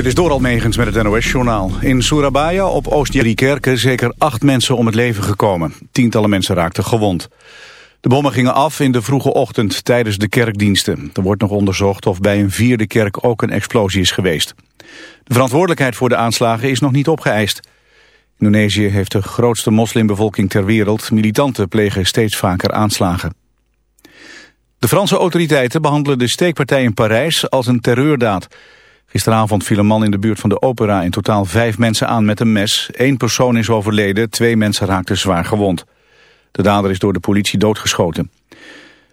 Dit is door Almegens met het NOS-journaal. In Surabaya op oost kerken zeker acht mensen om het leven gekomen. Tientallen mensen raakten gewond. De bommen gingen af in de vroege ochtend tijdens de kerkdiensten. Er wordt nog onderzocht of bij een vierde kerk ook een explosie is geweest. De verantwoordelijkheid voor de aanslagen is nog niet opgeëist. Indonesië heeft de grootste moslimbevolking ter wereld. Militanten plegen steeds vaker aanslagen. De Franse autoriteiten behandelen de steekpartij in Parijs als een terreurdaad. Gisteravond viel een man in de buurt van de opera in totaal vijf mensen aan met een mes. Eén persoon is overleden, twee mensen raakten zwaar gewond. De dader is door de politie doodgeschoten.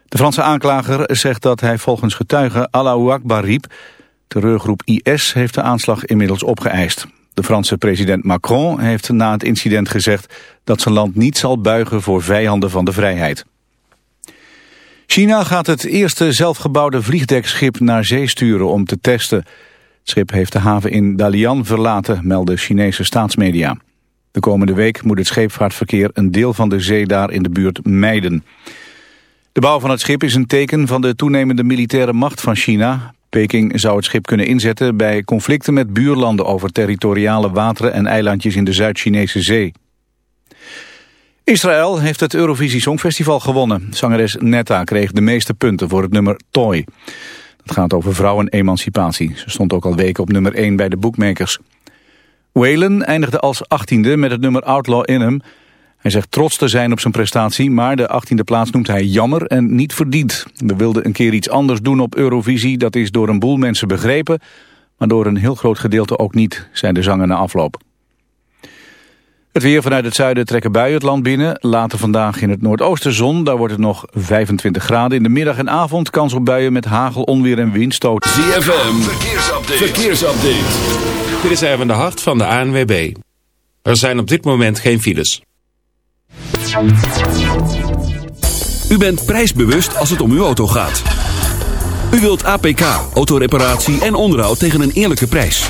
De Franse aanklager zegt dat hij volgens getuigen Allahu Akbar riep. Terreurgroep IS heeft de aanslag inmiddels opgeëist. De Franse president Macron heeft na het incident gezegd dat zijn land niet zal buigen voor vijanden van de vrijheid. China gaat het eerste zelfgebouwde vliegdekschip naar zee sturen om te testen. Het schip heeft de haven in Dalian verlaten, melden Chinese staatsmedia. De komende week moet het scheepvaartverkeer een deel van de zee daar in de buurt mijden. De bouw van het schip is een teken van de toenemende militaire macht van China. Peking zou het schip kunnen inzetten bij conflicten met buurlanden over territoriale wateren en eilandjes in de Zuid-Chinese zee. Israël heeft het Eurovisie Songfestival gewonnen. Zangeres Netta kreeg de meeste punten voor het nummer Toy. Het gaat over vrouwenemancipatie. Ze stond ook al weken op nummer 1 bij de boekmakers. Whalen eindigde als achttiende met het nummer Outlaw in hem. Hij zegt trots te zijn op zijn prestatie, maar de achttiende plaats noemt hij jammer en niet verdiend. We wilden een keer iets anders doen op Eurovisie, dat is door een boel mensen begrepen, maar door een heel groot gedeelte ook niet, zei de zanger na afloop. Het weer vanuit het zuiden trekken buien het land binnen. Later vandaag in het noordoosten zon. Daar wordt het nog 25 graden. In de middag en avond kans op buien met hagel, onweer en windstoot. ZFM, verkeersupdate. verkeersupdate. Dit is even de hart van de ANWB. Er zijn op dit moment geen files. U bent prijsbewust als het om uw auto gaat. U wilt APK, autoreparatie en onderhoud tegen een eerlijke prijs.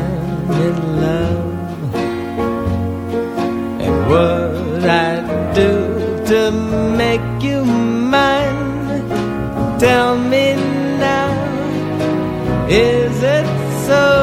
Tell me now. Is it so?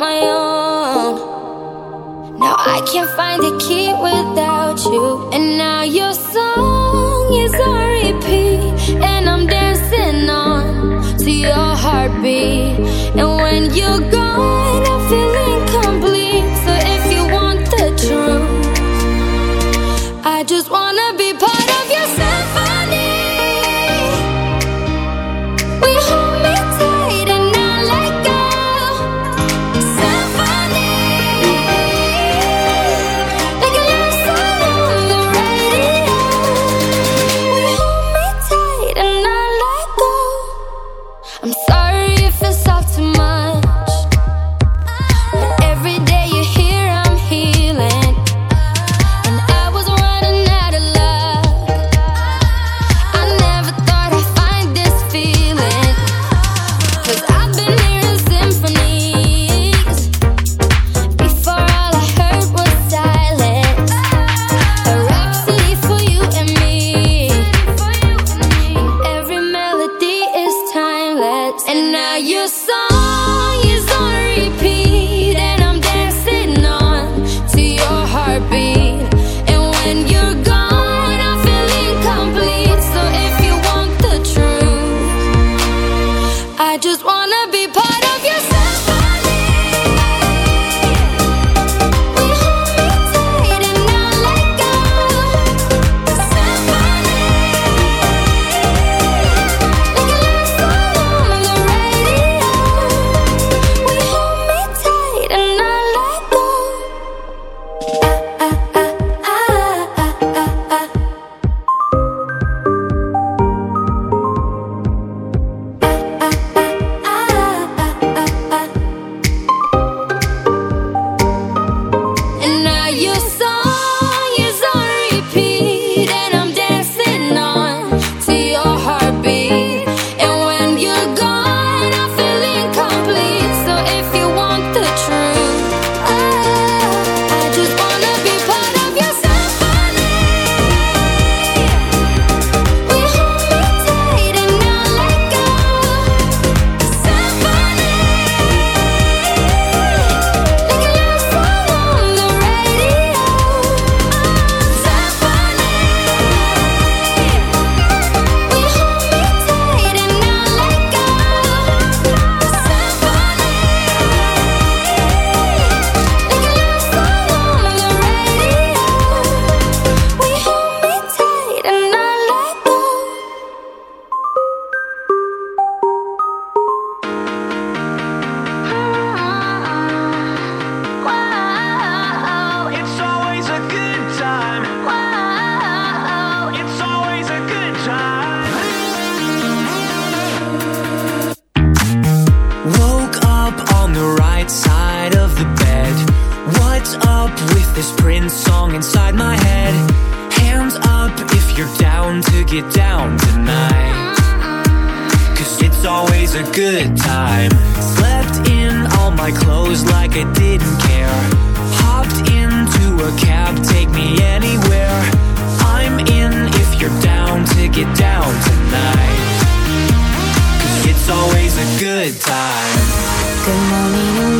my own. Now I can't find a key without you, and now you're so. Good morning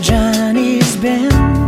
Johnny's been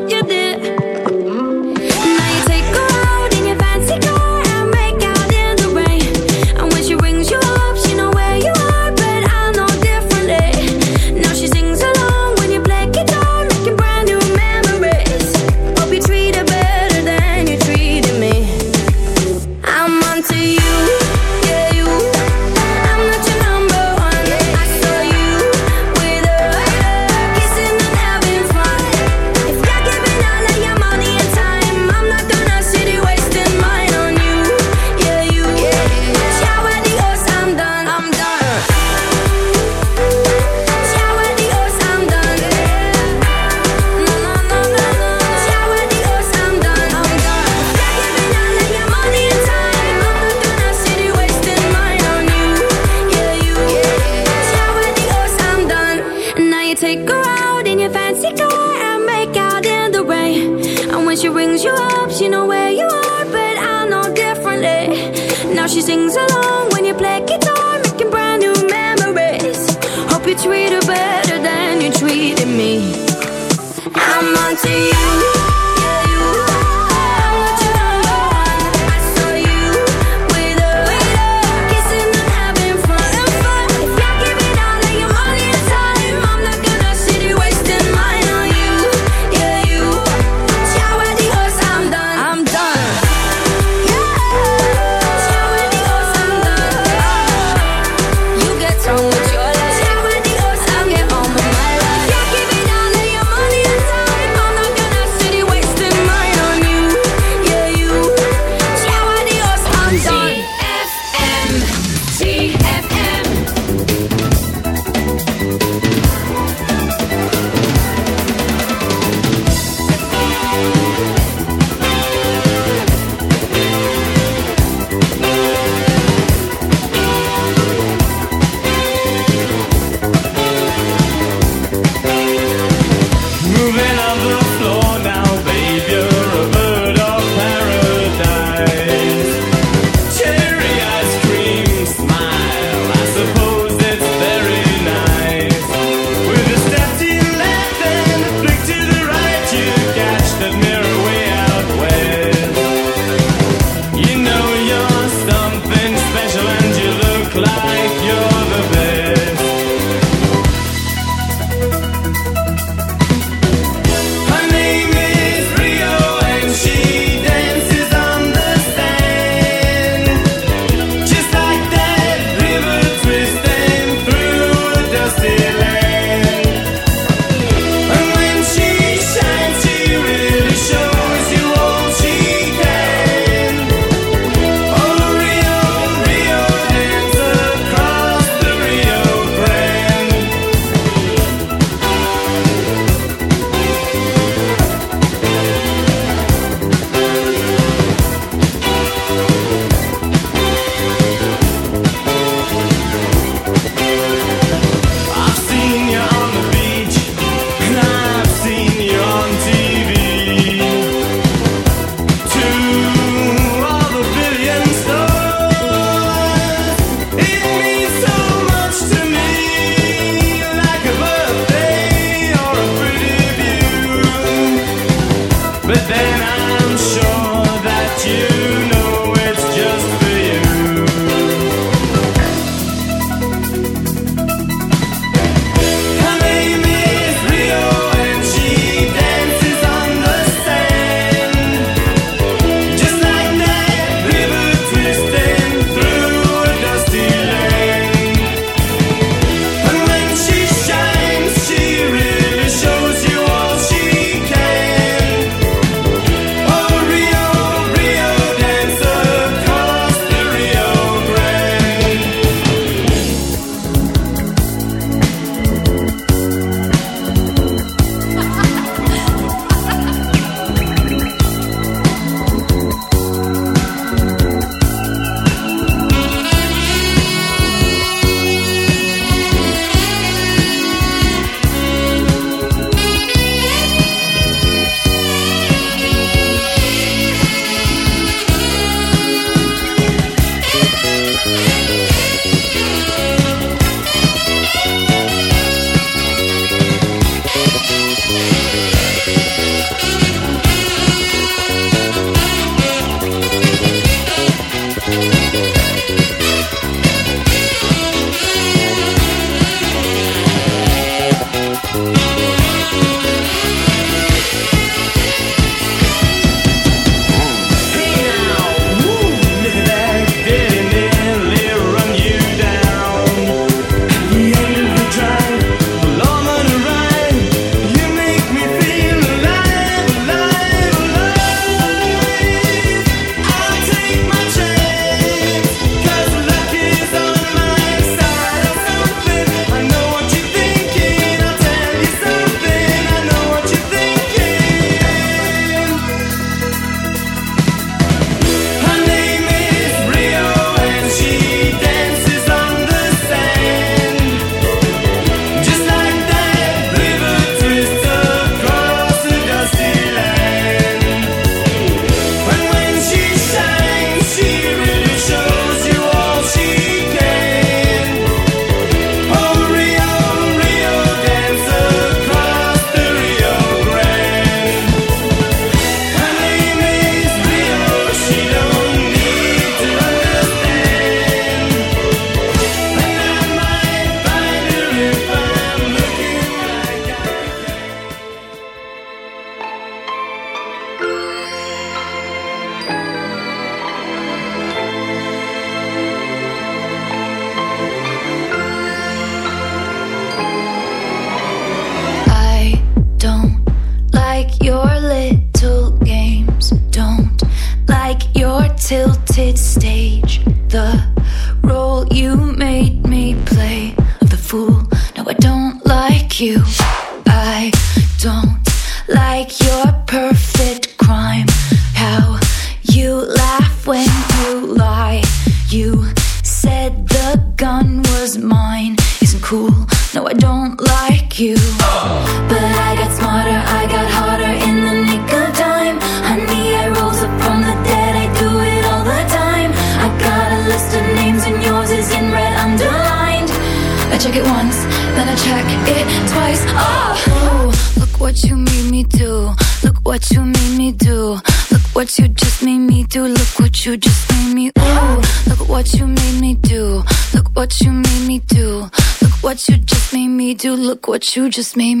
You just made me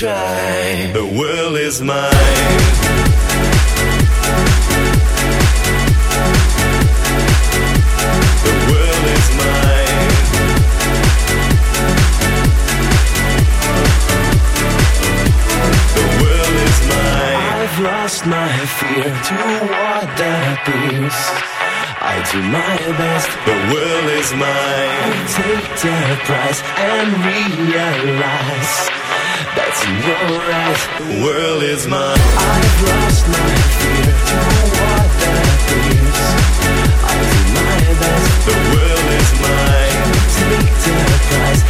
try. The world is mine. lost my fear to what that is. I do my best, the world is mine. I take the price and realize that's alright. The world is mine. I've lost my fear what. I do my best. The world is mine. Take the prize.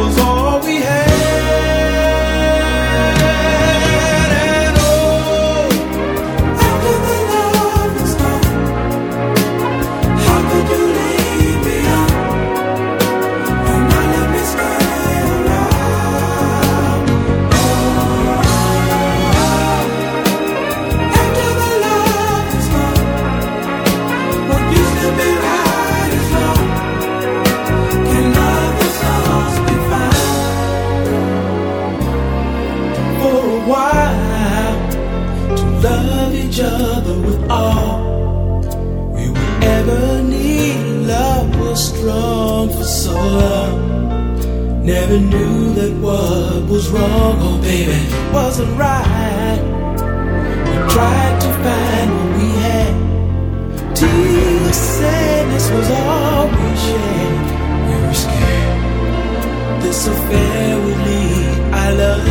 never knew that what was wrong, oh baby, wasn't right. We tried to find what we had. Till the sadness was all we shared. We were scared this affair would lead. our love.